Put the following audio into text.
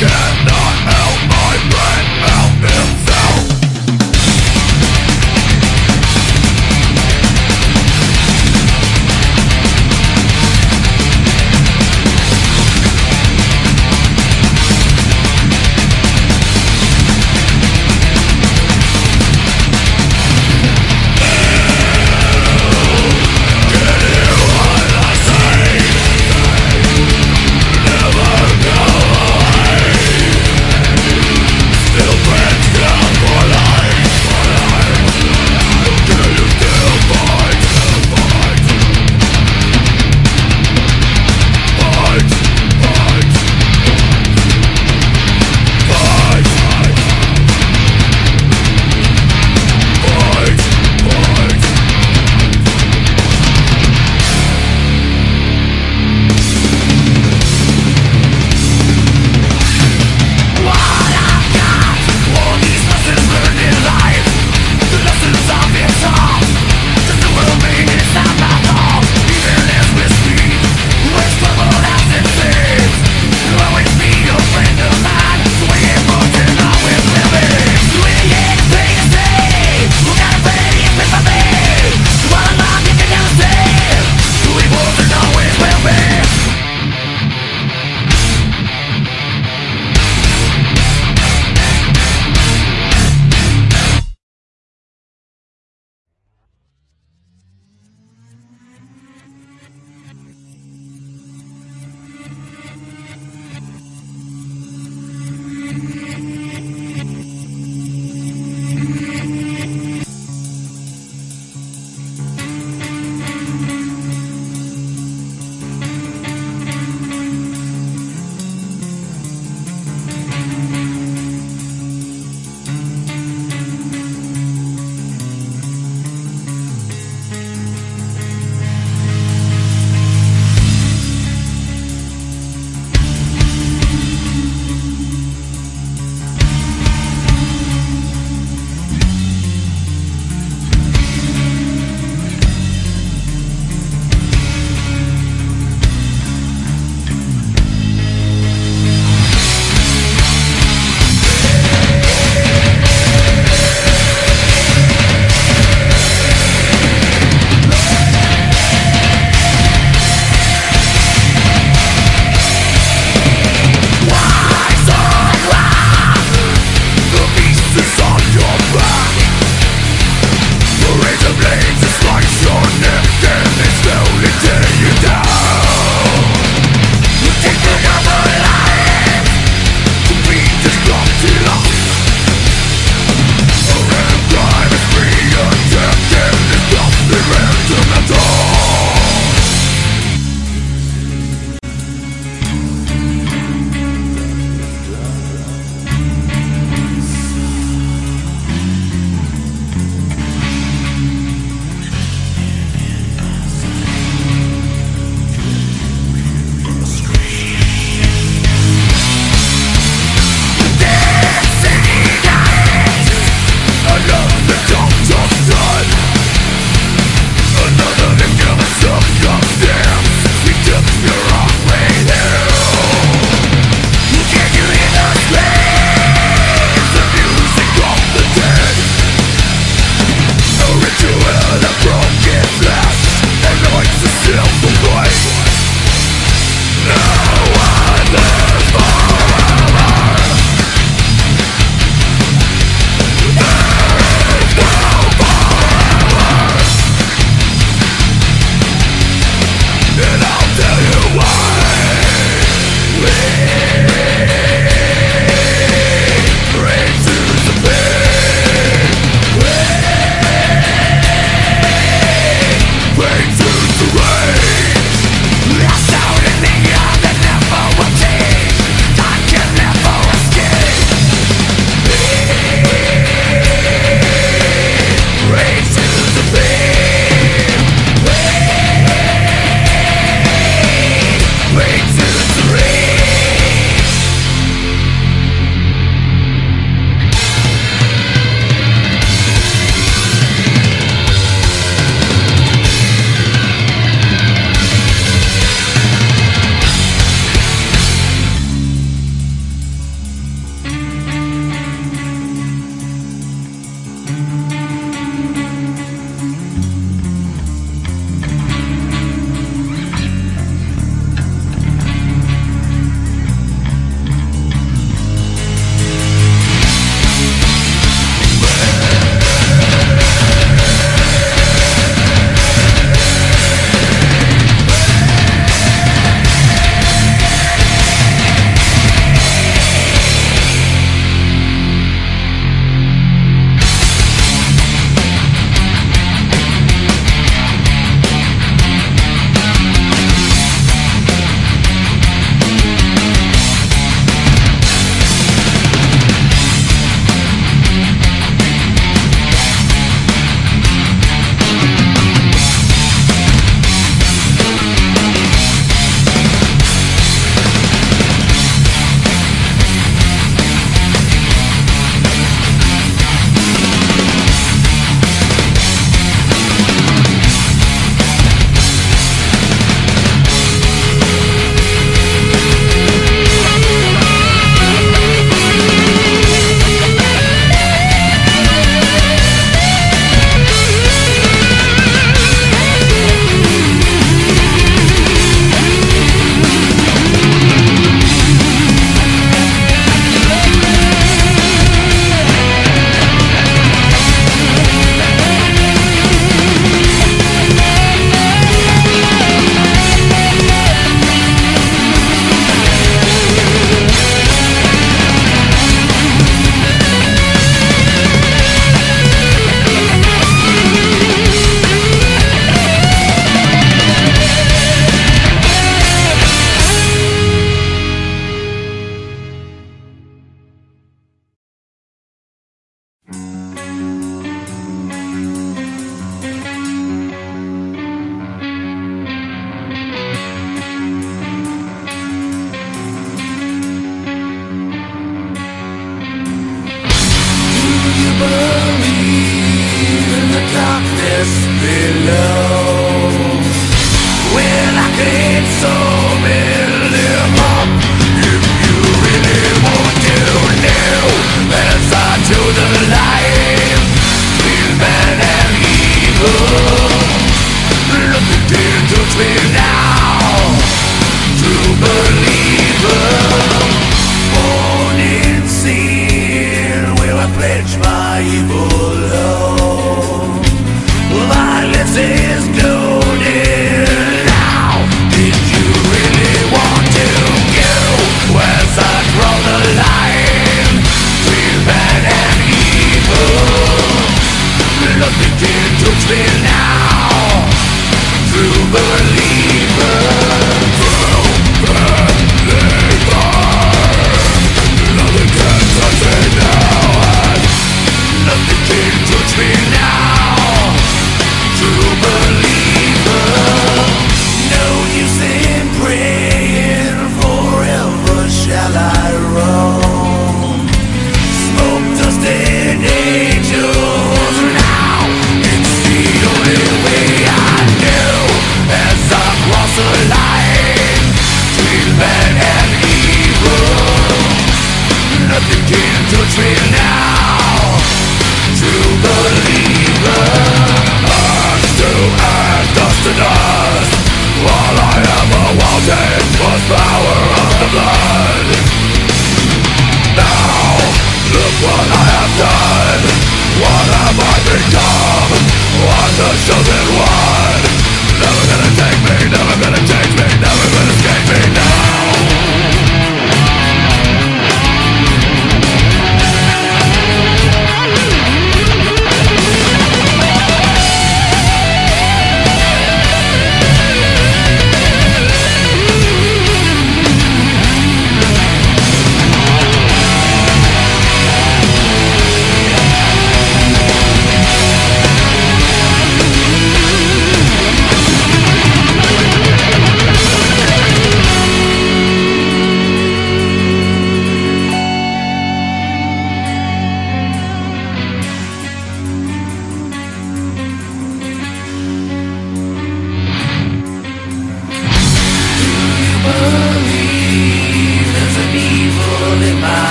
God.